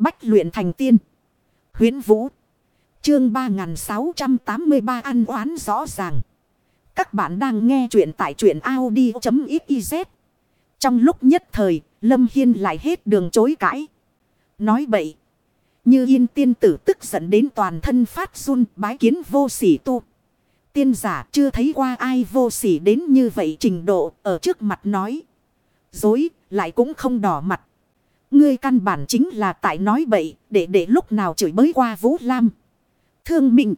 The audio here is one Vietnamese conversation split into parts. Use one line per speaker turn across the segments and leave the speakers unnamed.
Bách luyện thành tiên. huyễn Vũ. Chương 3683 ăn oán rõ ràng. Các bạn đang nghe truyện tại truyện Audi.xyz. Trong lúc nhất thời, Lâm Hiên lại hết đường chối cãi. Nói bậy. Như yên tiên tử tức giận đến toàn thân phát run bái kiến vô sỉ tu. Tiên giả chưa thấy qua ai vô sỉ đến như vậy trình độ ở trước mặt nói. Dối lại cũng không đỏ mặt. Ngươi căn bản chính là tại nói bậy để để lúc nào chửi bới qua Vũ Lam. Thương mình.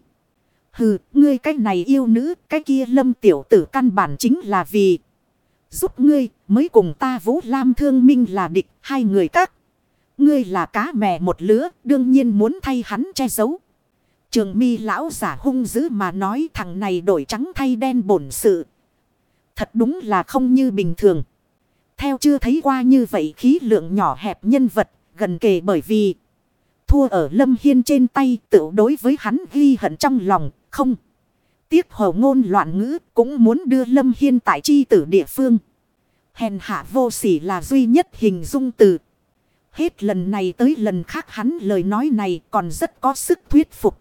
Hừ, ngươi cái này yêu nữ, cái kia lâm tiểu tử căn bản chính là vì giúp ngươi mới cùng ta Vũ Lam thương minh là địch hai người các. Ngươi là cá mè một lứa, đương nhiên muốn thay hắn che giấu. Trường mi lão giả hung dữ mà nói thằng này đổi trắng thay đen bổn sự. Thật đúng là không như bình thường. Chưa thấy qua như vậy khí lượng nhỏ hẹp nhân vật gần kề bởi vì thua ở lâm hiên trên tay tự đối với hắn ghi hận trong lòng không. Tiếc hồ ngôn loạn ngữ cũng muốn đưa lâm hiên tại chi tử địa phương. Hèn hạ vô sỉ là duy nhất hình dung từ. Hết lần này tới lần khác hắn lời nói này còn rất có sức thuyết phục.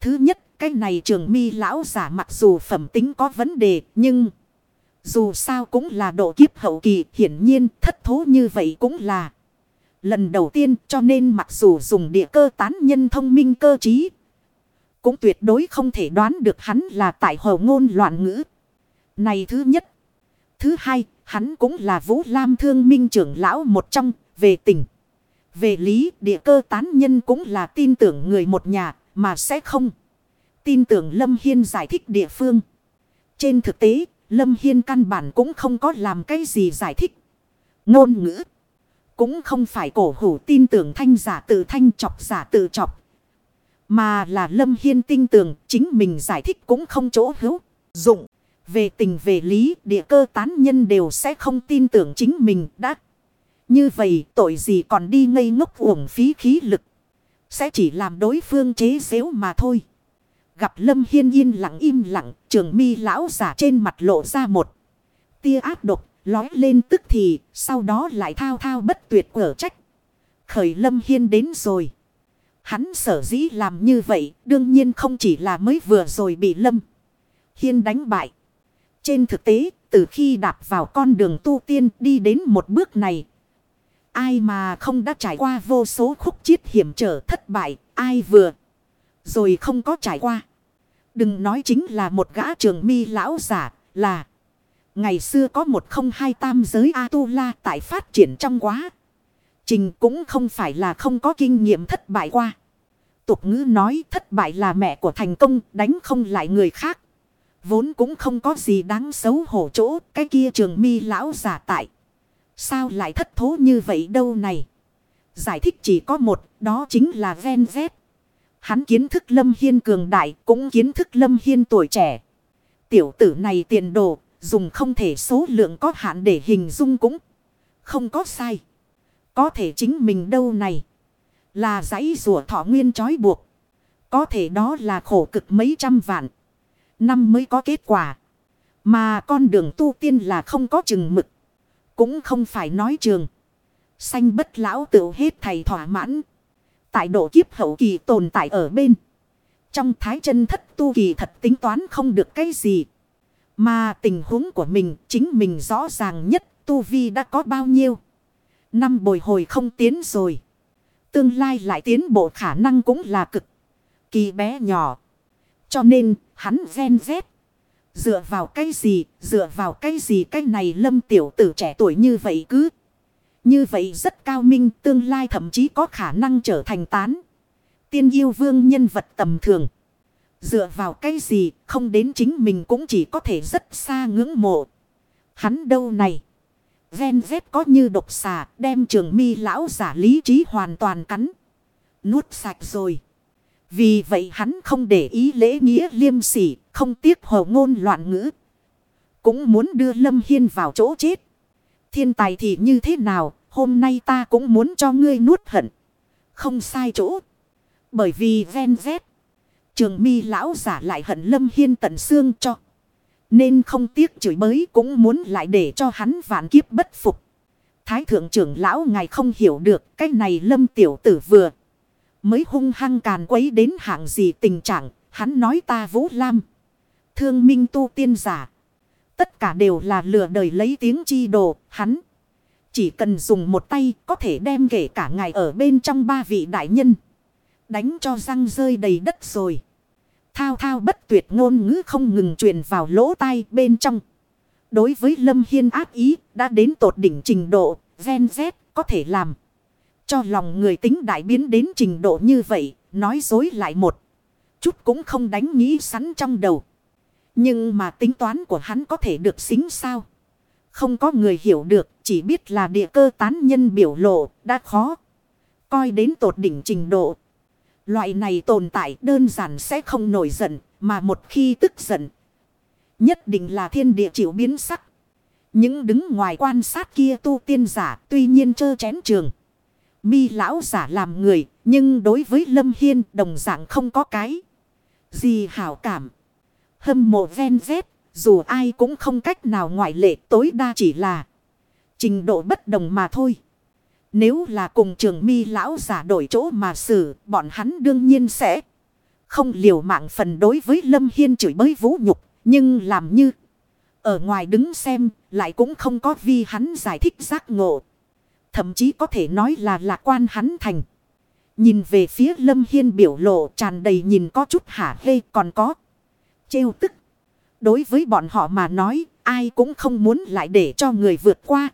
Thứ nhất, cái này trường mi lão giả mặc dù phẩm tính có vấn đề, nhưng... Dù sao cũng là độ kiếp hậu kỳ, hiển nhiên thất thố như vậy cũng là... Lần đầu tiên cho nên mặc dù dùng địa cơ tán nhân thông minh cơ trí. Cũng tuyệt đối không thể đoán được hắn là tại hồ ngôn loạn ngữ. Này thứ nhất. Thứ hai, hắn cũng là Vũ Lam thương minh trưởng lão một trong, về tình. Về lý, địa cơ tán nhân cũng là tin tưởng người một nhà, mà sẽ không. Tin tưởng Lâm Hiên giải thích địa phương. Trên thực tế, Lâm Hiên căn bản cũng không có làm cái gì giải thích. Ngôn ngữ. Cũng không phải cổ hủ tin tưởng thanh giả tự thanh chọc giả tự chọc. Mà là Lâm Hiên tin tưởng chính mình giải thích cũng không chỗ hữu dụng. Về tình về lý, địa cơ tán nhân đều sẽ không tin tưởng chính mình đã. Như vậy, tội gì còn đi ngây ngốc uổng phí khí lực. Sẽ chỉ làm đối phương chế xếu mà thôi. Gặp Lâm Hiên yên lặng im lặng, trường mi lão giả trên mặt lộ ra một tia áp độc, lói lên tức thì, sau đó lại thao thao bất tuyệt ở trách. Khởi Lâm Hiên đến rồi. Hắn sở dĩ làm như vậy, đương nhiên không chỉ là mới vừa rồi bị Lâm Hiên đánh bại. Trên thực tế, từ khi đạp vào con đường tu tiên đi đến một bước này, ai mà không đã trải qua vô số khúc chiết hiểm trở thất bại, ai vừa rồi không có trải qua. Đừng nói chính là một gã trường mi lão giả là ngày xưa có một không hai tam giới A-tu-la tại phát triển trong quá. Trình cũng không phải là không có kinh nghiệm thất bại qua. Tục ngữ nói thất bại là mẹ của thành công đánh không lại người khác. Vốn cũng không có gì đáng xấu hổ chỗ cái kia trường mi lão giả tại. Sao lại thất thố như vậy đâu này? Giải thích chỉ có một, đó chính là ven vét. Hắn kiến thức Lâm Hiên cường đại, cũng kiến thức Lâm Hiên tuổi trẻ. Tiểu tử này tiền đồ, dùng không thể số lượng có hạn để hình dung cũng không có sai. Có thể chính mình đâu này. Là giấy rùa thọ nguyên trói buộc. Có thể đó là khổ cực mấy trăm vạn. Năm mới có kết quả. Mà con đường tu tiên là không có chừng mực. Cũng không phải nói trường. Xanh bất lão tự hết thầy thỏa mãn. Tại độ kiếp hậu kỳ tồn tại ở bên. Trong thái chân thất tu kỳ thật tính toán không được cái gì. Mà tình huống của mình chính mình rõ ràng nhất tu vi đã có bao nhiêu. Năm bồi hồi không tiến rồi. Tương lai lại tiến bộ khả năng cũng là cực kỳ bé nhỏ. Cho nên hắn ghen ghét. Dựa vào cái gì, dựa vào cái gì cái này lâm tiểu tử trẻ tuổi như vậy cứ. Như vậy rất cao minh tương lai thậm chí có khả năng trở thành tán. Tiên yêu vương nhân vật tầm thường. Dựa vào cái gì không đến chính mình cũng chỉ có thể rất xa ngưỡng mộ. Hắn đâu này. Ven vết có như độc xà đem trường mi lão giả lý trí hoàn toàn cắn. Nuốt sạch rồi. Vì vậy hắn không để ý lễ nghĩa liêm sỉ, không tiếc hồ ngôn loạn ngữ. Cũng muốn đưa Lâm Hiên vào chỗ chết. Thiên tài thì như thế nào, hôm nay ta cũng muốn cho ngươi nuốt hận. Không sai chỗ. Bởi vì ven vét. Trường mi lão giả lại hận Lâm Hiên tận xương cho. Nên không tiếc chửi bới cũng muốn lại để cho hắn vạn kiếp bất phục. Thái thượng trưởng lão ngài không hiểu được cái này lâm tiểu tử vừa. Mới hung hăng càn quấy đến hạng gì tình trạng. Hắn nói ta vũ lam. Thương minh tu tiên giả. Tất cả đều là lừa đời lấy tiếng chi đồ. Hắn chỉ cần dùng một tay, có thể đem kể cả ngài ở bên trong ba vị đại nhân. Đánh cho răng rơi đầy đất rồi. Thao thao bất tuyệt ngôn ngữ không ngừng truyền vào lỗ tai bên trong. Đối với Lâm Hiên ác ý, đã đến tột đỉnh trình độ, gen z, có thể làm. Cho lòng người tính đại biến đến trình độ như vậy, nói dối lại một. Chút cũng không đánh nghĩ sẵn trong đầu. Nhưng mà tính toán của hắn có thể được xính sao? Không có người hiểu được, chỉ biết là địa cơ tán nhân biểu lộ, đã khó. Coi đến tột đỉnh trình độ. Loại này tồn tại đơn giản sẽ không nổi giận, mà một khi tức giận. Nhất định là thiên địa chịu biến sắc. Những đứng ngoài quan sát kia tu tiên giả tuy nhiên chơ chén trường. Mi lão giả làm người, nhưng đối với Lâm Hiên đồng dạng không có cái gì hảo cảm. Hâm mộ ven vét, dù ai cũng không cách nào ngoại lệ tối đa chỉ là trình độ bất đồng mà thôi. Nếu là cùng trường mi lão giả đổi chỗ mà xử, bọn hắn đương nhiên sẽ không liều mạng phần đối với Lâm Hiên chửi bới vũ nhục, nhưng làm như ở ngoài đứng xem lại cũng không có vì hắn giải thích giác ngộ. Thậm chí có thể nói là lạc quan hắn thành. Nhìn về phía Lâm Hiên biểu lộ tràn đầy nhìn có chút hả hê còn có. Trêu tức. Đối với bọn họ mà nói, ai cũng không muốn lại để cho người vượt qua.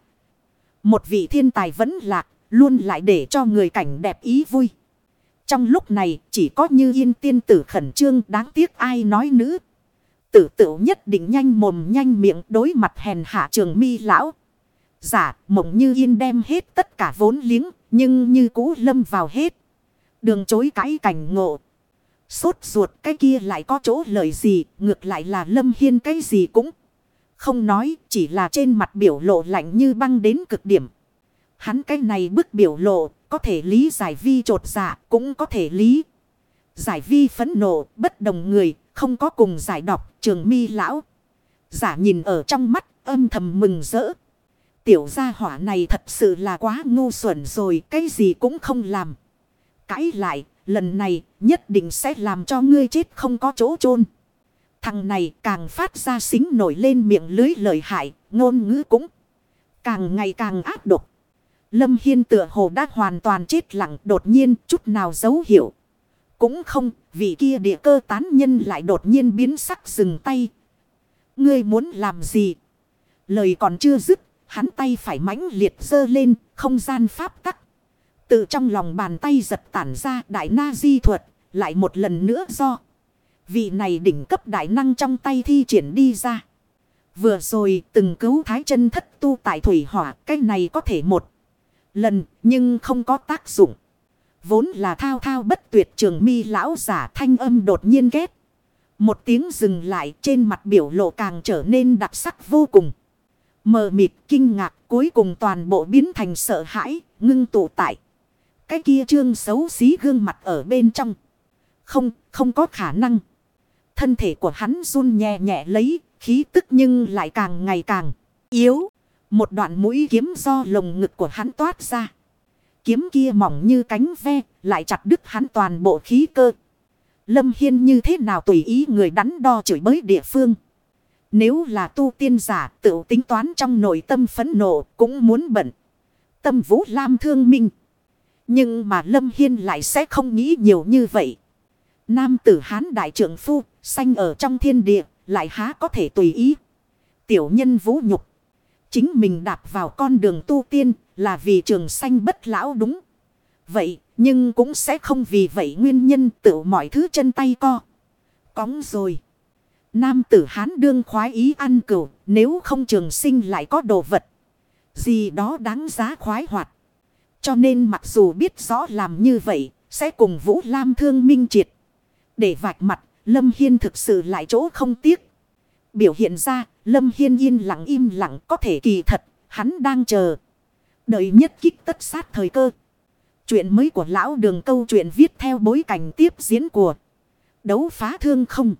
Một vị thiên tài vẫn lạc, luôn lại để cho người cảnh đẹp ý vui. Trong lúc này, chỉ có như yên tiên tử khẩn trương đáng tiếc ai nói nữ. Tử tử nhất định nhanh mồm nhanh miệng đối mặt hèn hạ trường mi lão. Giả, mộng như yên đem hết tất cả vốn liếng, nhưng như cũ lâm vào hết. Đường chối cãi cảnh ngộ. Sốt ruột cái kia lại có chỗ lời gì, ngược lại là Lâm Hiên cái gì cũng không nói, chỉ là trên mặt biểu lộ lạnh như băng đến cực điểm. Hắn cái này bức biểu lộ, có thể lý giải vi trột dạ, cũng có thể lý. Giải vi phấn nộ, bất đồng người, không có cùng giải đọc, trường mi lão. Giả nhìn ở trong mắt, âm thầm mừng rỡ. Tiểu gia hỏa này thật sự là quá ngu xuẩn rồi, cái gì cũng không làm. Cãi lại, Lần này nhất định sẽ làm cho ngươi chết không có chỗ chôn Thằng này càng phát ra xính nổi lên miệng lưới lợi hại, ngôn ngữ cũng càng ngày càng ác độc. Lâm Hiên tựa hồ đã hoàn toàn chết lặng đột nhiên chút nào dấu hiệu. Cũng không, vị kia địa cơ tán nhân lại đột nhiên biến sắc dừng tay. Ngươi muốn làm gì? Lời còn chưa dứt, hắn tay phải mãnh liệt dơ lên, không gian pháp tắc. Từ trong lòng bàn tay giật tản ra đại na di thuật. Lại một lần nữa do. Vị này đỉnh cấp đại năng trong tay thi triển đi ra. Vừa rồi từng cứu thái chân thất tu tại thủy hỏa. Cái này có thể một lần nhưng không có tác dụng. Vốn là thao thao bất tuyệt trường mi lão giả thanh âm đột nhiên ghét. Một tiếng dừng lại trên mặt biểu lộ càng trở nên đặc sắc vô cùng. Mờ mịt kinh ngạc cuối cùng toàn bộ biến thành sợ hãi, ngưng tụ tại. Cái kia trương xấu xí gương mặt ở bên trong. Không, không có khả năng. Thân thể của hắn run nhẹ nhẹ lấy, khí tức nhưng lại càng ngày càng yếu. Một đoạn mũi kiếm do lồng ngực của hắn toát ra. Kiếm kia mỏng như cánh ve, lại chặt đứt hắn toàn bộ khí cơ. Lâm Hiên như thế nào tùy ý người đắn đo chửi bới địa phương. Nếu là tu tiên giả tự tính toán trong nội tâm phấn nộ cũng muốn bận. Tâm vũ lam thương minh. Nhưng mà Lâm Hiên lại sẽ không nghĩ nhiều như vậy. Nam tử Hán đại trưởng phu, sanh ở trong thiên địa, lại há có thể tùy ý. Tiểu nhân vũ nhục. Chính mình đạp vào con đường tu tiên là vì trường sanh bất lão đúng. Vậy, nhưng cũng sẽ không vì vậy nguyên nhân tự mọi thứ chân tay co. Cóng rồi. Nam tử Hán đương khoái ý ăn cửu, nếu không trường sinh lại có đồ vật. Gì đó đáng giá khoái hoạt. Cho nên mặc dù biết rõ làm như vậy, sẽ cùng Vũ Lam thương minh triệt. Để vạch mặt, Lâm Hiên thực sự lại chỗ không tiếc. Biểu hiện ra, Lâm Hiên yên lặng im lặng có thể kỳ thật, hắn đang chờ. Đợi nhất kích tất sát thời cơ. Chuyện mới của lão đường câu chuyện viết theo bối cảnh tiếp diễn của đấu phá thương không.